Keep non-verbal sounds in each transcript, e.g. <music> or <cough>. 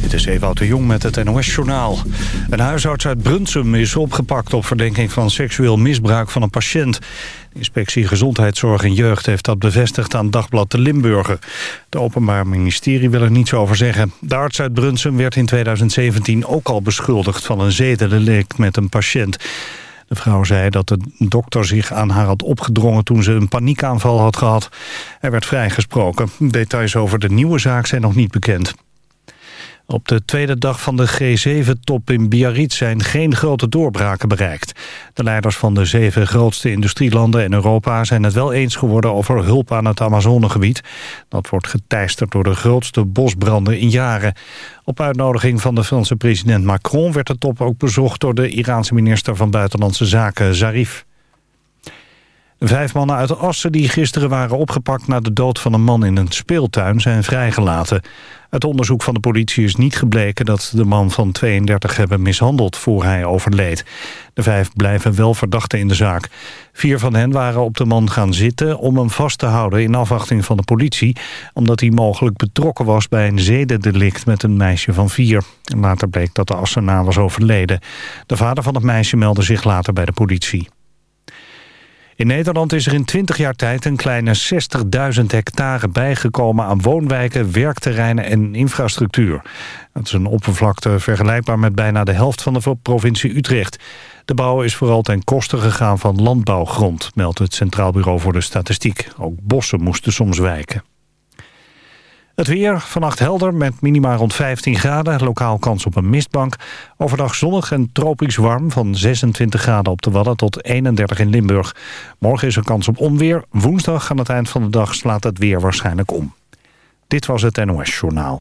Dit is Ewout de Jong met het NOS-journaal. Een huisarts uit Brunsum is opgepakt op verdenking van seksueel misbruik van een patiënt. De inspectie Gezondheidszorg en Jeugd heeft dat bevestigd aan Dagblad de Limburger. Het Openbaar Ministerie wil er niets over zeggen. De arts uit Brunsum werd in 2017 ook al beschuldigd van een zedendelict met een patiënt. De vrouw zei dat de dokter zich aan haar had opgedrongen toen ze een paniekaanval had gehad. Er werd vrijgesproken. Details over de nieuwe zaak zijn nog niet bekend. Op de tweede dag van de G7-top in Biarritz zijn geen grote doorbraken bereikt. De leiders van de zeven grootste industrielanden in Europa zijn het wel eens geworden over hulp aan het Amazonegebied. Dat wordt geteisterd door de grootste bosbranden in jaren. Op uitnodiging van de Franse president Macron werd de top ook bezocht door de Iraanse minister van Buitenlandse Zaken Zarif. Vijf mannen uit Assen die gisteren waren opgepakt na de dood van een man in een speeltuin zijn vrijgelaten. Het onderzoek van de politie is niet gebleken dat de man van 32 hebben mishandeld voor hij overleed. De vijf blijven wel verdachten in de zaak. Vier van hen waren op de man gaan zitten om hem vast te houden in afwachting van de politie, omdat hij mogelijk betrokken was bij een zedendelict met een meisje van vier. Later bleek dat de Assenaar was overleden. De vader van het meisje meldde zich later bij de politie. In Nederland is er in 20 jaar tijd een kleine 60.000 hectare bijgekomen aan woonwijken, werkterreinen en infrastructuur. Dat is een oppervlakte vergelijkbaar met bijna de helft van de provincie Utrecht. De bouw is vooral ten koste gegaan van landbouwgrond, meldt het Centraal Bureau voor de Statistiek. Ook bossen moesten soms wijken. Het weer, vannacht helder met minima rond 15 graden. Lokaal kans op een mistbank. Overdag zonnig en tropisch warm van 26 graden op de Wadden tot 31 in Limburg. Morgen is er kans op onweer. Woensdag aan het eind van de dag slaat het weer waarschijnlijk om. Dit was het NOS Journaal.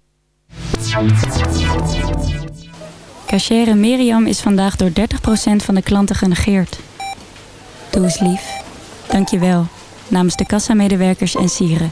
Cachere Miriam is vandaag door 30% van de klanten genegeerd. Doe eens lief. Dank je wel. Namens de kassamedewerkers en sieren.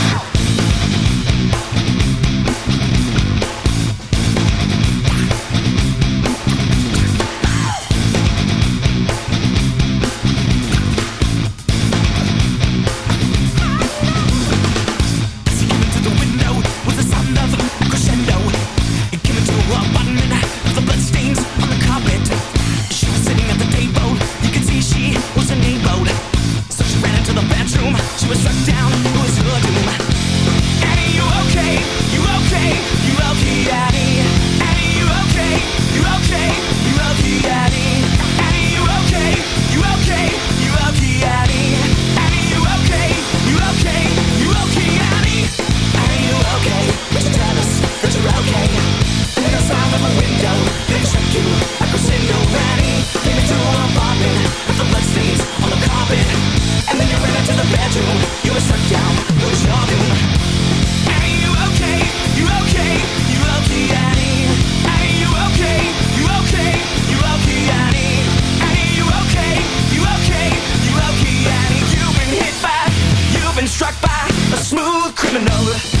No.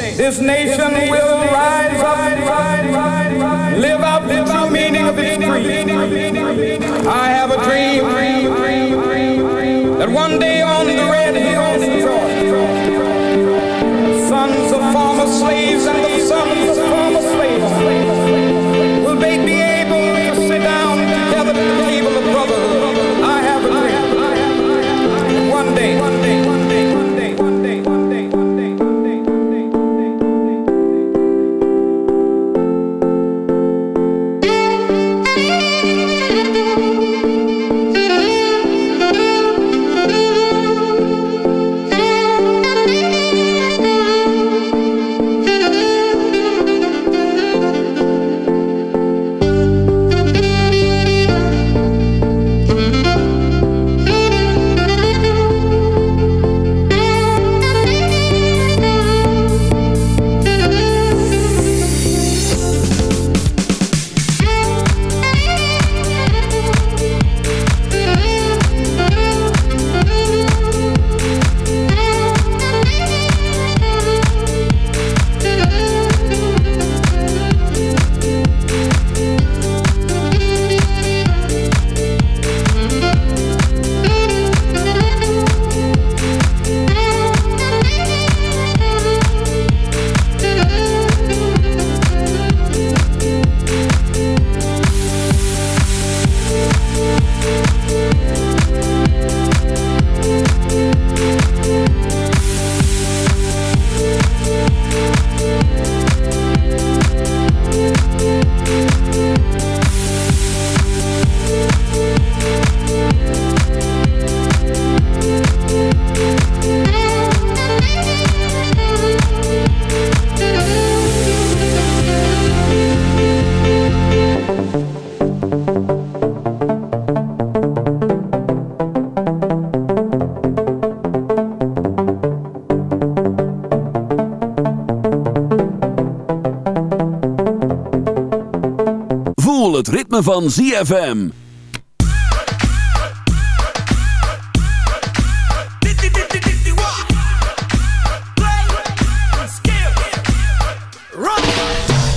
This nation will rise up, live up. voel het ritme van ZFM.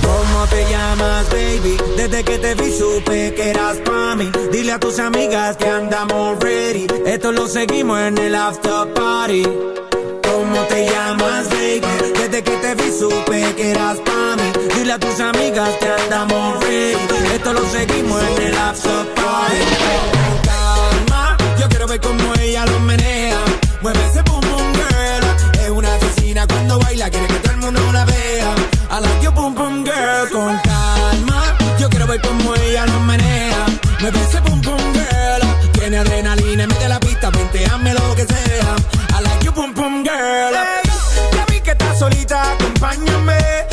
¿Cómo te llamas, baby? Desde que te vi supe que eras pa' mí. Dile a tus amigas que andamos ready. Esto lo seguimos en el after party. ¿Cómo te llamas, baby? Desde que te vi supe que eras pa' mí. Dile a tus amigas que andamos free. Esto lo seguimos en el after party. Calma, yo quiero ver cómo ella lo menea. Mueve ese boom boom girl. Es una asesina cuando baila, quiere que todo el mundo la vea. A la que boom boom girl con calma. Yo quiero ver cómo ella lo menea. Mueve ese boom boom girl. Tiene adrenalina, mete la pista, penteame lo que sea. I like you, boom, boom, girl. Ya vi que estás solita, acompáñame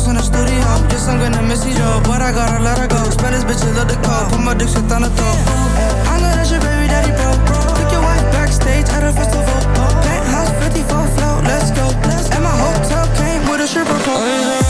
house in the studio. Guess I'm gonna miss you, yo, but I gotta let her go. Spend bitches bitch, love the call. Put my dick shit on the top. I know that your baby daddy, bro. Took your wife backstage at a festival. Penthouse 54 float, let's go. And my hotel came with a stripper pole.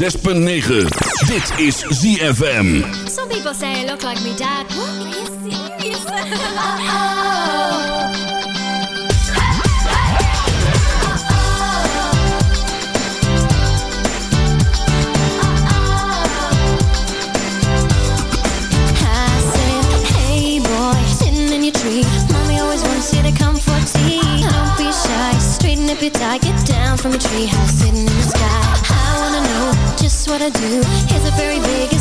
106.9. Dit is ZFM. Some people say I look like me dad. What? Are you serious? <laughs> oh. Don't be shy, straighten up your tie Get down from a treehouse sitting what I do. Here's a very big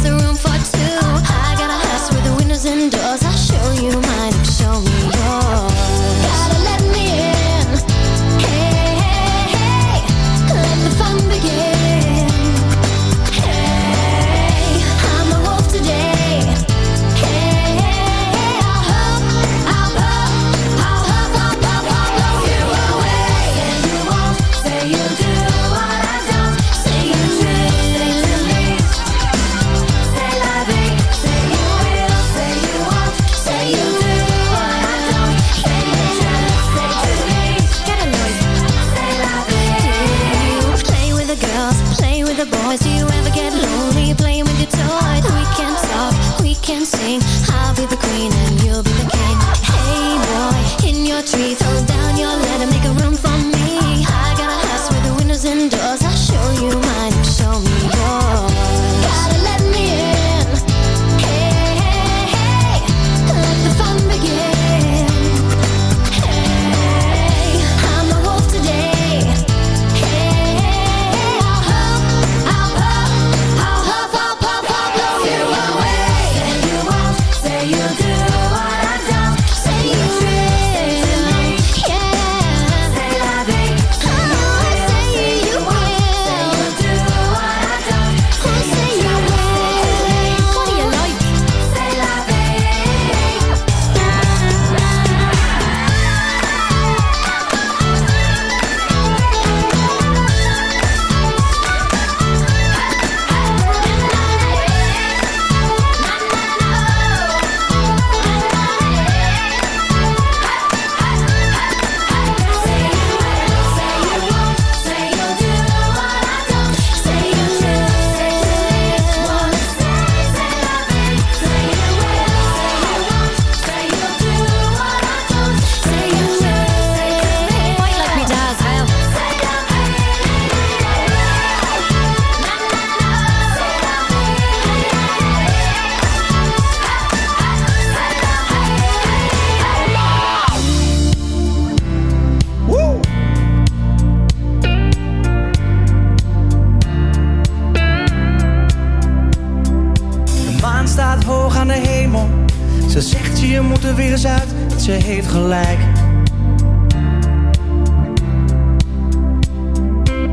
er weer eens uit ze heeft gelijk.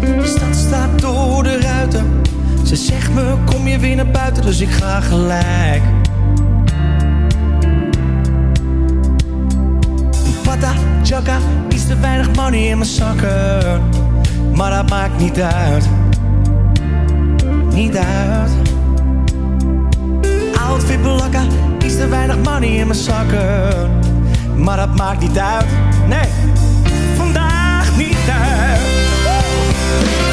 De stad staat door de ruiten. Ze zegt me, kom je weer naar buiten, dus ik ga gelijk. Pata, jaka, iets te weinig money in mijn zakken. Maar dat maakt niet uit. Niet uit. Outfit belakka is te weinig money in mijn zakken. Maar dat maakt niet uit, nee, vandaag niet uit.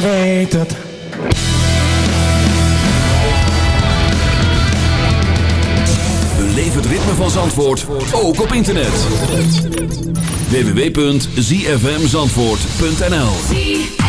je weet het. Beleef het ritme van Zandvoort, ook op internet. www.zfmzandvoort.nl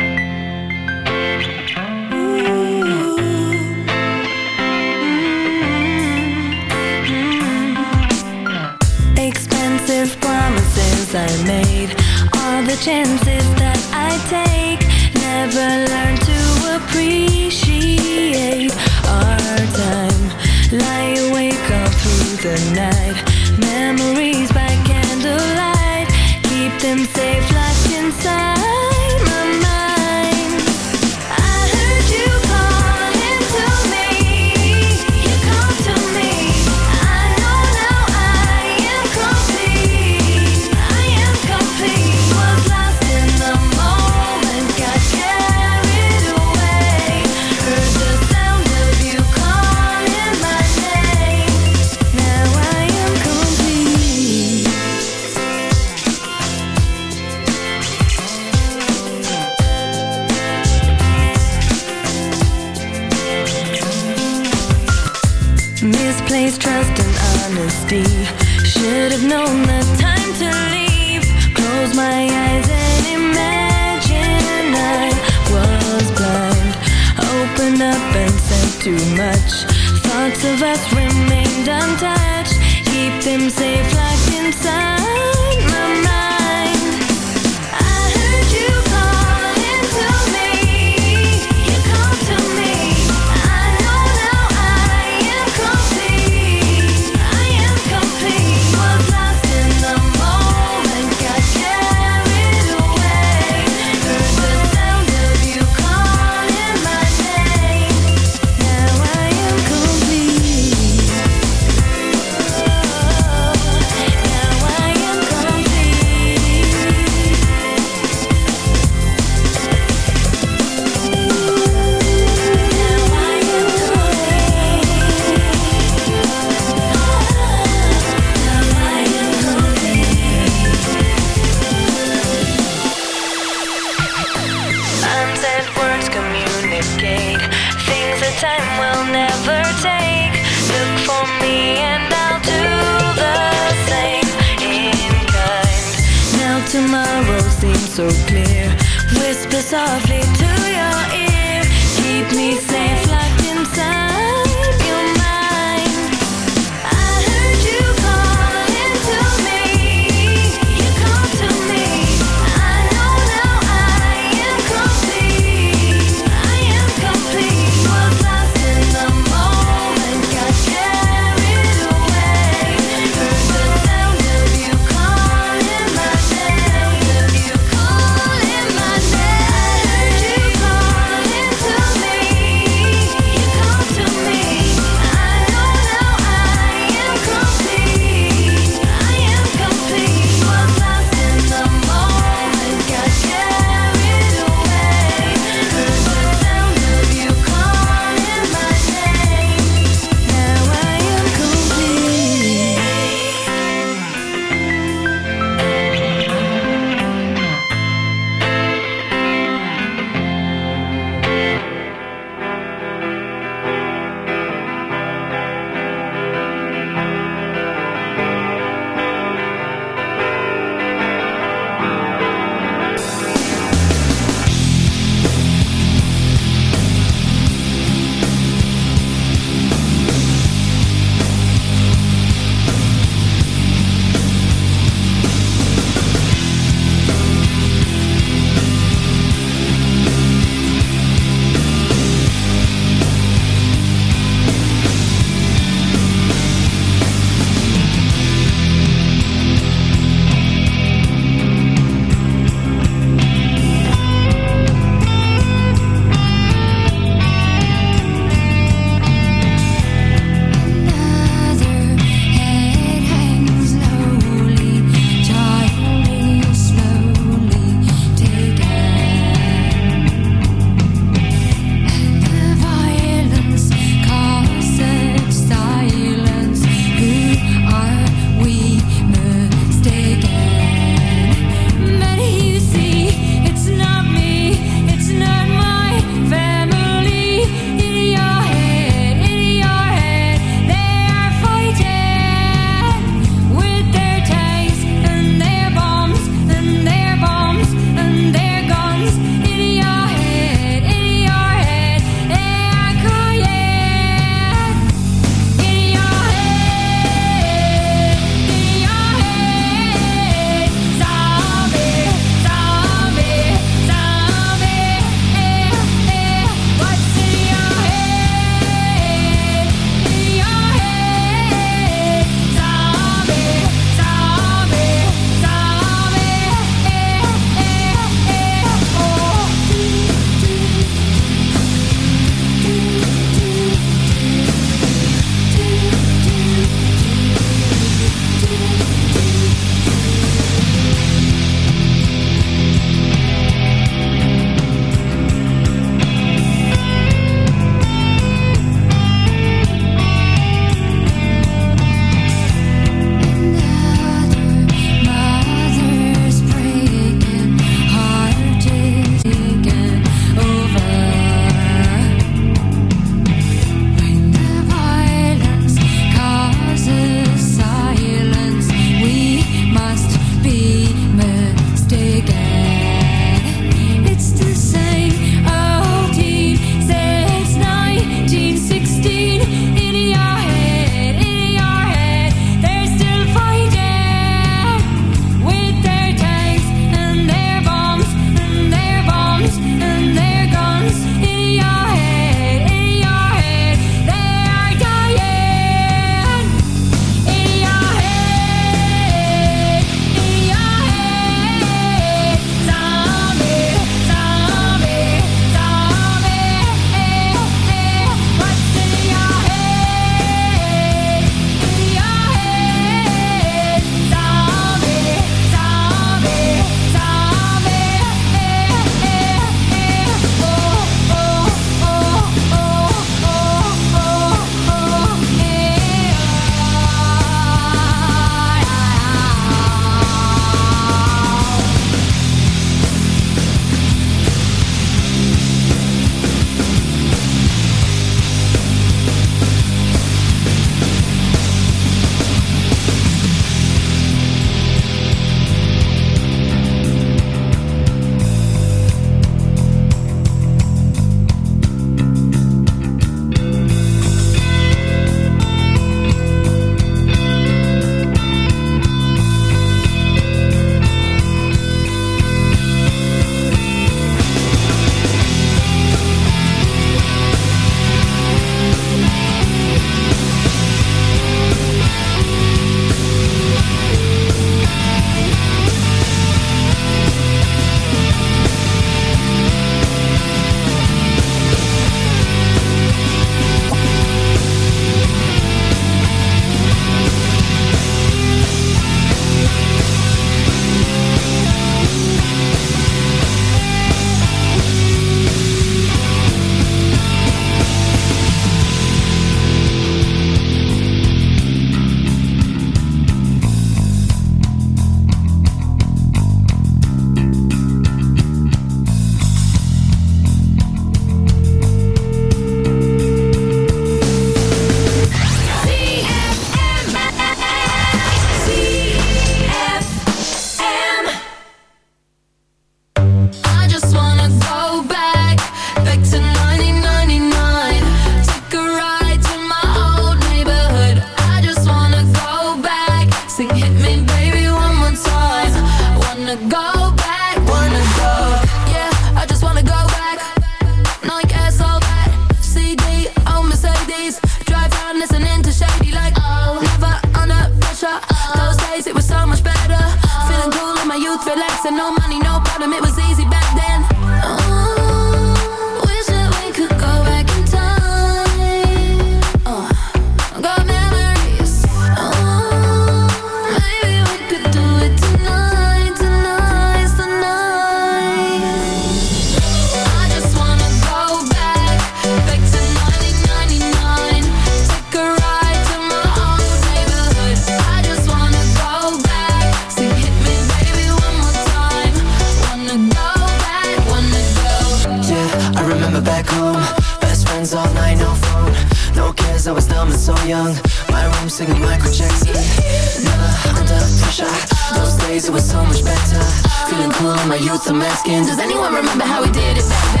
some Mexicans. Does anyone remember how we did it back then?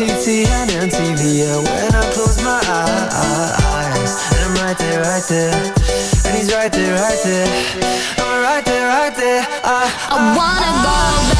TTN and TVN When I close my eyes And I'm right there, right there. And he's right there, right there. I'm right there, right there. I, I, I wanna go back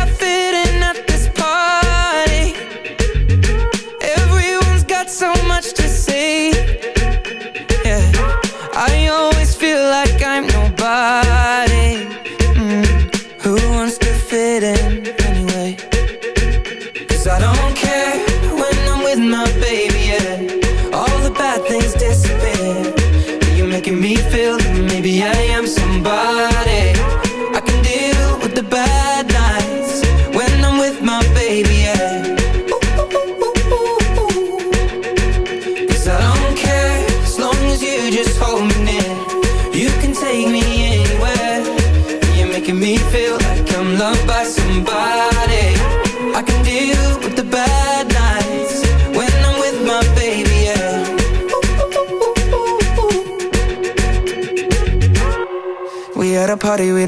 I goodbye.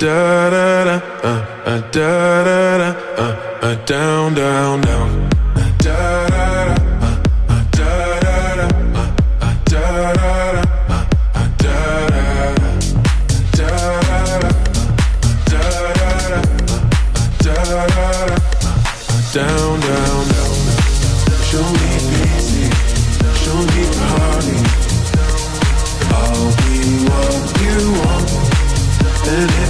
da da da, uh, uh, da da da, uh, uh, down down down, uh, da da da. Down, down, down. Show me pity, show me party. I'll be what you want. And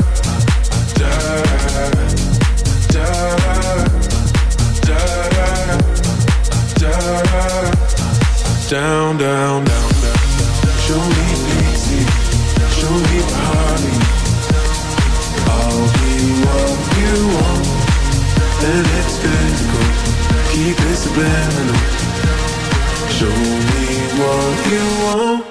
Down, down, down, down. Show me easy, show me party. I'll be what you want, and it's physical. Keep it subliminal. Show me what you want.